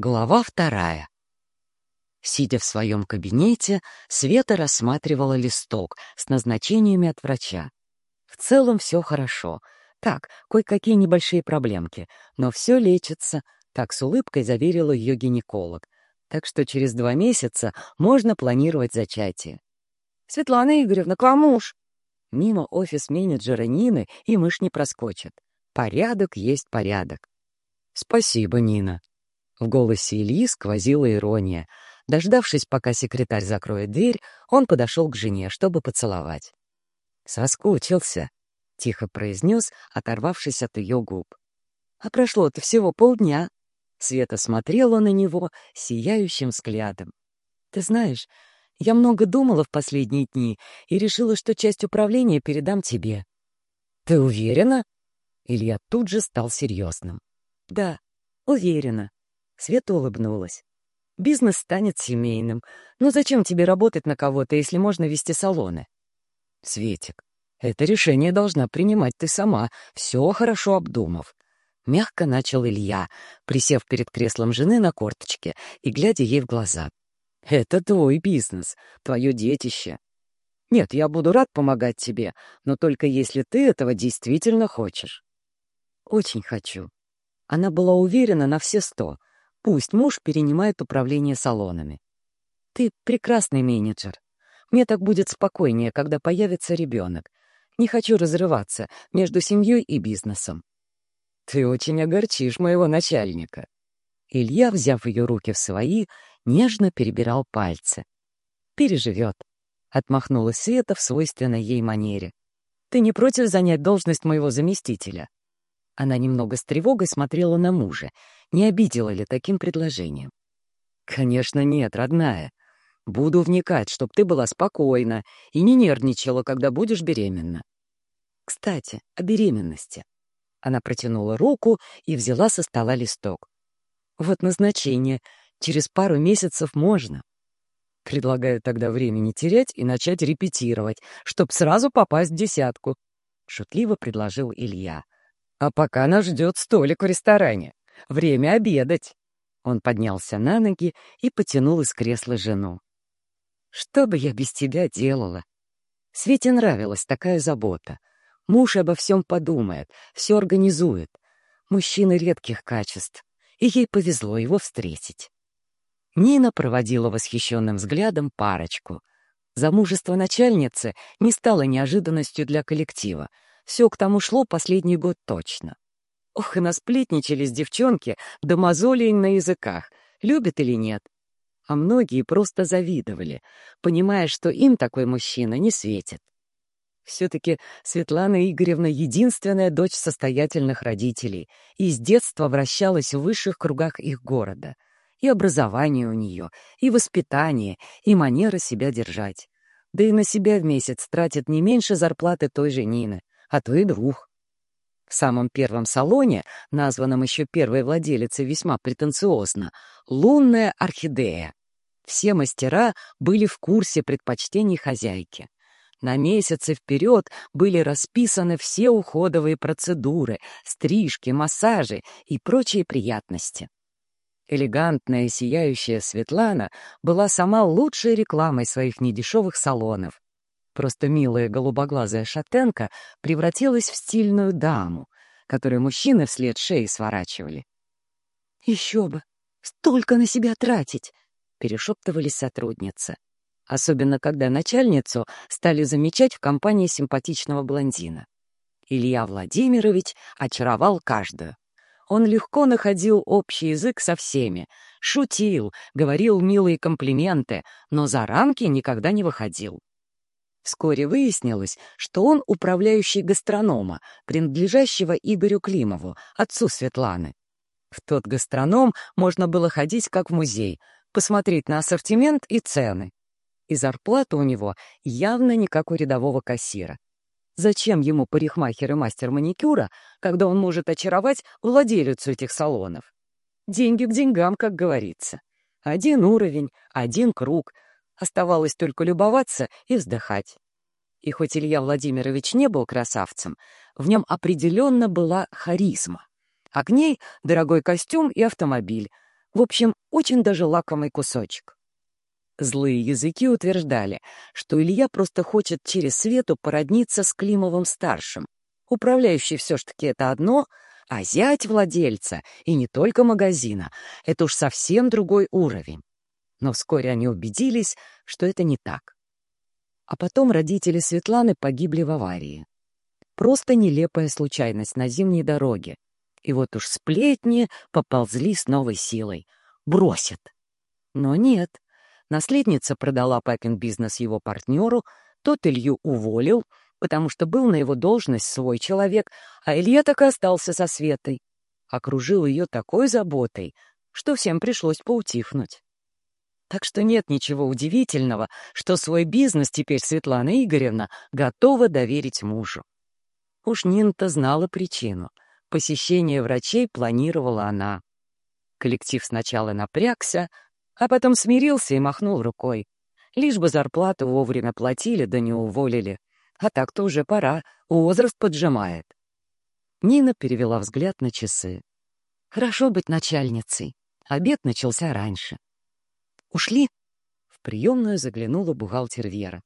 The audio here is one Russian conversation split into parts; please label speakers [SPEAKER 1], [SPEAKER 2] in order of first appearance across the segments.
[SPEAKER 1] Глава вторая. Сидя в своем кабинете, Света рассматривала листок с назначениями от врача. В целом все хорошо. Так, кое-какие небольшие проблемки, но все лечится, так с улыбкой заверила ее гинеколог. Так что через два месяца можно планировать зачатие.
[SPEAKER 2] «Светлана Игоревна, к вам муж!»
[SPEAKER 1] Мимо офис-менеджера Нины и мышь не проскочит. Порядок есть порядок. «Спасибо, Нина», в голосе Ильи сквозила ирония. Дождавшись, пока секретарь закроет дверь, он подошел к жене, чтобы поцеловать. «Соскучился», — тихо произнес, оторвавшись от ее губ. «А прошло-то всего полдня». Света смотрела на него сияющим взглядом. «Ты знаешь, я много думала в последние дни и решила, что часть управления передам тебе». «Ты уверена?» Илья тут же стал серьезным. «Да, уверена», Света улыбнулась. «Бизнес станет семейным. Но зачем тебе работать на кого-то, если можно вести салоны?» «Светик, это решение должна принимать ты сама, все хорошо обдумав». Мягко начал Илья, присев перед креслом жены на корточке и глядя ей в глаза. «Это твой бизнес, твое детище. Нет, я буду рад помогать тебе, но только если ты этого действительно хочешь». «Очень хочу». Она была уверена на все сто — Пусть муж перенимает управление салонами. Ты прекрасный менеджер. Мне так будет спокойнее, когда появится ребенок. Не хочу разрываться между семьей и бизнесом. Ты очень огорчишь моего начальника. Илья, взяв ее руки в свои, нежно перебирал пальцы. «Переживет», — отмахнулась Света в свойственной ей манере. «Ты не против занять должность моего заместителя?» Она немного с тревогой смотрела на мужа. Не обидела ли таким предложением? «Конечно нет, родная. Буду вникать, чтоб ты была спокойна и не нервничала, когда будешь беременна». «Кстати, о беременности». Она протянула руку и взяла со стола листок. «Вот назначение. Через пару месяцев можно». Предлагаю тогда времени терять и начать репетировать, чтоб сразу попасть в десятку. Шутливо предложил Илья. А пока нас ждет столик в ресторане. Время обедать. Он поднялся на ноги и потянул из кресла жену. Что бы я без тебя делала? Свете нравилась такая забота. Муж обо всем подумает, все организует. Мужчина редких качеств, и ей повезло его встретить. Нина проводила восхищенным взглядом парочку. Замужество начальницы не стало неожиданностью для коллектива — все к тому шло последний год точно. Ох, и насплетничались девчонки до мозолей на языках, любят или нет. А многие просто завидовали, понимая, что им такой мужчина не светит. Все-таки Светлана Игоревна — единственная дочь состоятельных родителей и с детства вращалась в высших кругах их города. И образование у нее, и воспитание, и манера себя держать. Да и на себя в месяц тратит не меньше зарплаты той же Нины а то и друг. В самом первом салоне, названном еще первой владелицей весьма претенциозно, «Лунная орхидея». Все мастера были в курсе предпочтений хозяйки. На месяцы вперед были расписаны все уходовые процедуры, стрижки, массажи и прочие приятности. Элегантная сияющая Светлана была сама лучшей рекламой своих недешевых салонов, Просто милая голубоглазая шатенка превратилась в стильную даму, которую мужчины вслед шеи сворачивали. «Еще бы! Столько на себя тратить!» — перешептывались сотрудницы. Особенно, когда начальницу стали замечать в компании симпатичного блондина. Илья Владимирович очаровал каждую. Он легко находил общий язык со всеми, шутил, говорил милые комплименты, но за рамки никогда не выходил. Вскоре выяснилось, что он управляющий гастронома, принадлежащего Игорю Климову, отцу Светланы. В тот гастроном можно было ходить как в музей, посмотреть на ассортимент и цены. И зарплата у него явно не как у рядового кассира. Зачем ему парикмахер и мастер маникюра, когда он может очаровать владелицу этих салонов? Деньги к деньгам, как говорится. Один уровень, один круг — Оставалось только любоваться и вздыхать. И хоть Илья Владимирович не был красавцем, в нем определенно была харизма. А к ней дорогой костюм и автомобиль. В общем, очень даже лакомый кусочек. Злые языки утверждали, что Илья просто хочет через Свету породниться с Климовым-старшим. Управляющий все ж таки это одно, а зять владельца, и не только магазина, это уж совсем другой уровень. Но вскоре они убедились, что это не так. А потом родители Светланы погибли в аварии. Просто нелепая случайность на зимней дороге. И вот уж сплетни поползли с новой силой. Бросят. Но нет. Наследница продала папин бизнес его партнеру, тот Илью уволил, потому что был на его должность свой человек, а Илья так и остался со Светой. Окружил ее такой заботой, что всем пришлось поутихнуть. Так что нет ничего удивительного, что свой бизнес теперь Светлана Игоревна готова доверить мужу. Уж Нина-то знала причину. Посещение врачей планировала она. Коллектив сначала напрягся, а потом смирился и махнул рукой. Лишь бы зарплату вовремя платили, да не уволили. А так-то уже пора, возраст поджимает. Нина перевела взгляд на часы. Хорошо быть начальницей. Обед начался раньше. «Ушли?» В приемную заглянула бухгалтер Вера.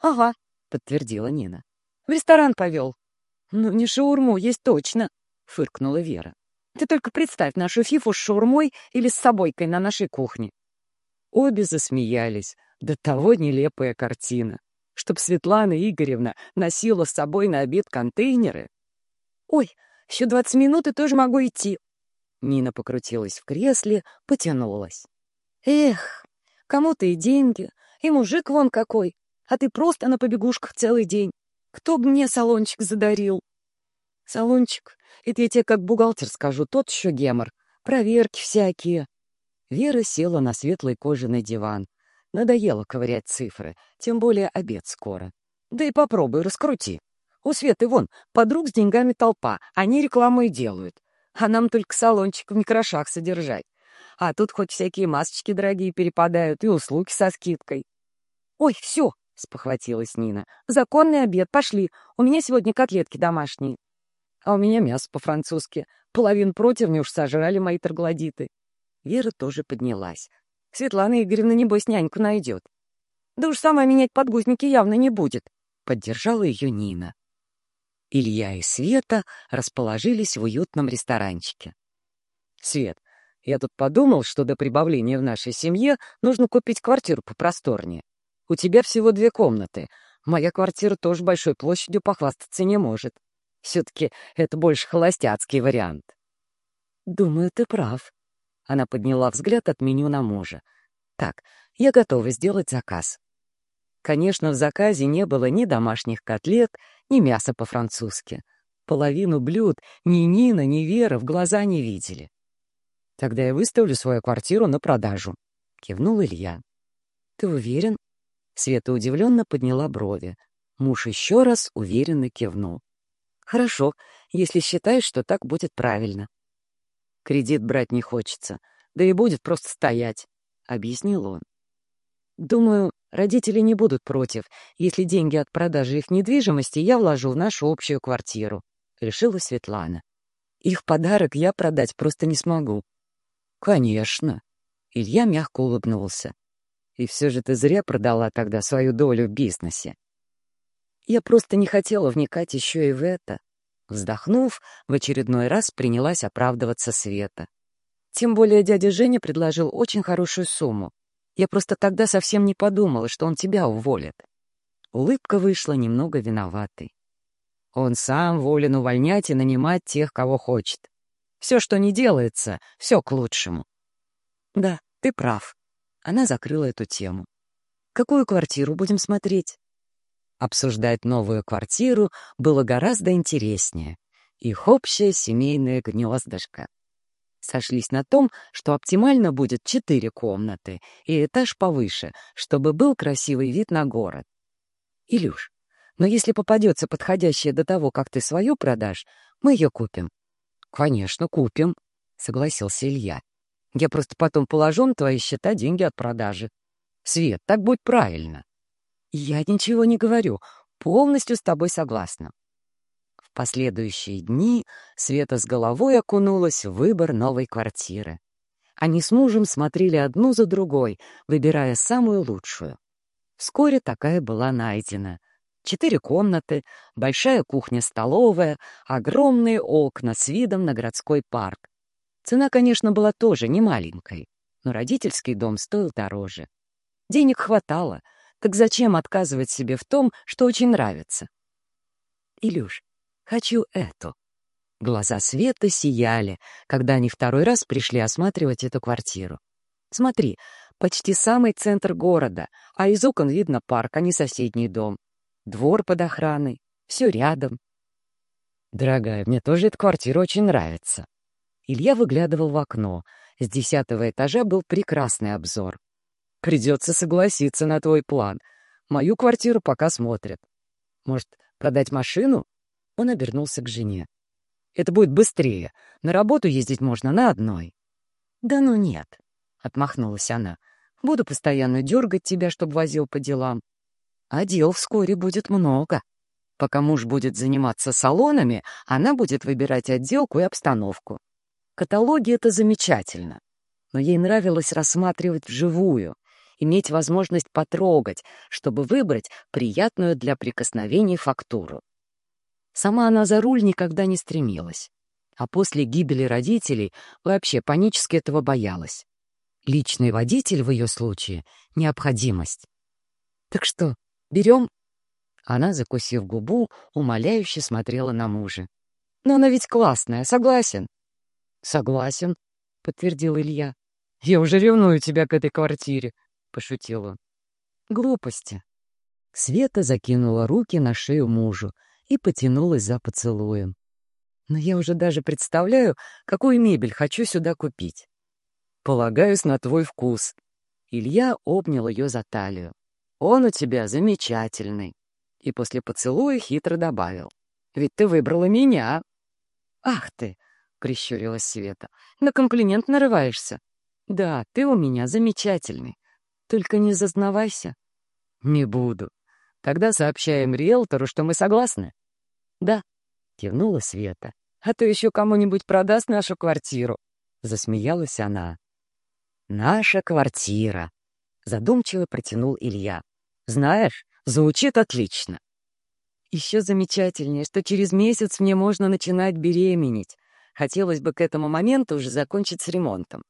[SPEAKER 2] «Ага», — подтвердила Нина. «В ресторан повел». «Ну, не шаурму, есть точно», — фыркнула Вера. «Ты только представь нашу фифу с шаурмой или с собойкой на нашей кухне».
[SPEAKER 1] Обе засмеялись. До того нелепая картина. Чтоб Светлана Игоревна носила с собой на обед контейнеры.
[SPEAKER 2] «Ой, еще двадцать минут и тоже могу идти».
[SPEAKER 1] Нина покрутилась в кресле, потянулась.
[SPEAKER 2] «Эх, кому-то и деньги, и мужик вон какой, а ты просто на побегушках целый день. Кто бы мне салончик задарил?»
[SPEAKER 1] «Салончик? Это я тебе как бухгалтер скажу, тот еще гемор. Проверки всякие». Вера села на светлый кожаный диван. Надоело ковырять цифры, тем более обед скоро. Да и попробуй, раскрути. У Светы вон, подруг с деньгами толпа, они рекламу и делают. А нам только салончик в микрошах содержать. А тут хоть всякие масочки дорогие перепадают и услуги со скидкой.
[SPEAKER 2] «Ой, все!» — спохватилась Нина. «Законный обед, пошли. У меня сегодня котлетки домашние».
[SPEAKER 1] «А у меня мясо по-французски. Половин противня уж сожрали мои троглодиты». Вера тоже поднялась. «Светлана Игоревна, небось, няньку найдет».
[SPEAKER 2] «Да уж сама менять подгузники явно не будет», —
[SPEAKER 1] поддержала ее Нина. Илья и Света расположились в уютном ресторанчике. «Свет, я тут подумал, что до прибавления в нашей семье нужно купить квартиру попросторнее. У тебя всего две комнаты. Моя квартира тоже большой площадью похвастаться не может. Все-таки это больше холостяцкий вариант. Думаю, ты прав. Она подняла взгляд от меню на мужа. Так, я готова сделать заказ. Конечно, в заказе не было ни домашних котлет, ни мяса по-французски. Половину блюд ни Нина, ни Вера в глаза не видели. Тогда я выставлю свою квартиру на продажу. Кивнул Илья. Ты уверен? Света удивленно подняла брови. Муж еще раз уверенно кивнул. Хорошо, если считаешь, что так будет правильно. Кредит брать не хочется, да и будет просто стоять, — объяснил он. Думаю, родители не будут против, если деньги от продажи их недвижимости я вложу в нашу общую квартиру, — решила Светлана. Их подарок я продать просто не смогу. «Конечно». Илья мягко улыбнулся. «И все же ты зря продала тогда свою долю в бизнесе». Я просто не хотела вникать еще и в это. Вздохнув, в очередной раз принялась оправдываться Света. Тем более дядя Женя предложил очень хорошую сумму. Я просто тогда совсем не подумала, что он тебя уволит. Улыбка вышла немного виноватой. Он сам волен увольнять и нанимать тех, кого хочет. Все, что не делается, все к лучшему. Да, ты прав. Она закрыла эту тему. Какую квартиру будем смотреть? Обсуждать новую квартиру было гораздо интереснее. Их общее семейное гнездышко. Сошлись на том, что оптимально будет четыре комнаты и этаж повыше, чтобы был красивый вид на город. Илюш, но если попадется подходящая до того, как ты свою продашь, мы ее купим. «Конечно, купим», — согласился Илья. «Я просто потом положу на твои счета деньги от продажи. Свет, так будет правильно». «Я ничего не говорю, полностью с тобой согласна». В последующие дни Света с головой окунулась в выбор новой квартиры. Они с мужем смотрели одну за другой, выбирая самую лучшую. Вскоре такая была найдена. Четыре комнаты, большая кухня-столовая, огромные окна с видом на городской парк. Цена, конечно, была тоже не маленькой, но родительский дом стоил дороже. Денег хватало, так зачем отказывать себе в том, что очень нравится? Илюш, хочу эту. Глаза Света сияли, когда они второй раз пришли осматривать эту квартиру. Смотри, почти самый центр города, а из окон видно парк, а не соседний дом. Двор под охраной, все рядом. Дорогая, мне тоже эта квартира очень нравится. Илья выглядывал в окно. С десятого этажа был прекрасный обзор. Придется согласиться на твой план. Мою квартиру пока смотрят. Может, продать машину? Он обернулся к жене. Это будет быстрее. На работу ездить можно на одной. Да ну нет, — отмахнулась она. Буду постоянно дергать тебя, чтобы возил по делам. А дел вскоре будет много. Пока муж будет заниматься салонами, она будет выбирать отделку и обстановку. Каталоги — это замечательно, но ей нравилось рассматривать вживую, иметь возможность потрогать, чтобы выбрать приятную для прикосновений фактуру. Сама она за руль никогда не стремилась, а после гибели родителей вообще панически этого боялась. Личный водитель в ее случае — необходимость. «Так что, берем?» Она, закусив губу, умоляюще смотрела на мужа. «Но она ведь классная, согласен?» «Согласен», — подтвердил Илья. «Я уже ревную тебя к этой квартире», — пошутил он. «Глупости». Света закинула руки на шею мужу и потянулась за поцелуем. «Но я уже даже представляю, какую мебель хочу сюда купить». «Полагаюсь на твой вкус». Илья обнял ее за талию. «Он у тебя замечательный». И после поцелуя хитро добавил. «Ведь ты выбрала меня». «Ах ты!» прищурилась Света. «На комплимент нарываешься. Да, ты у меня замечательный. Только не зазнавайся». «Не буду. Тогда сообщаем риэлтору, что мы согласны». «Да», — кивнула Света. «А то еще кому-нибудь продаст нашу квартиру». Засмеялась она. «Наша квартира», — задумчиво протянул Илья. «Знаешь, звучит отлично». «Еще замечательнее, что через месяц мне можно начинать беременеть», Хотелось бы к этому моменту уже закончить с ремонтом.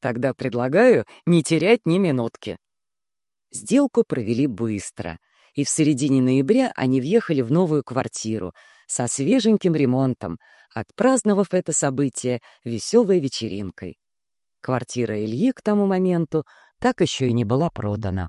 [SPEAKER 1] Тогда предлагаю не терять ни минутки. Сделку провели быстро, и в середине ноября они въехали в новую квартиру со свеженьким ремонтом, отпраздновав это событие веселой вечеринкой. Квартира Ильи к тому моменту так еще и не была продана.